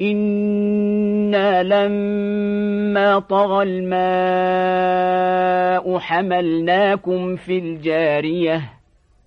إنا لما طغى الماء حملناكم في الجارية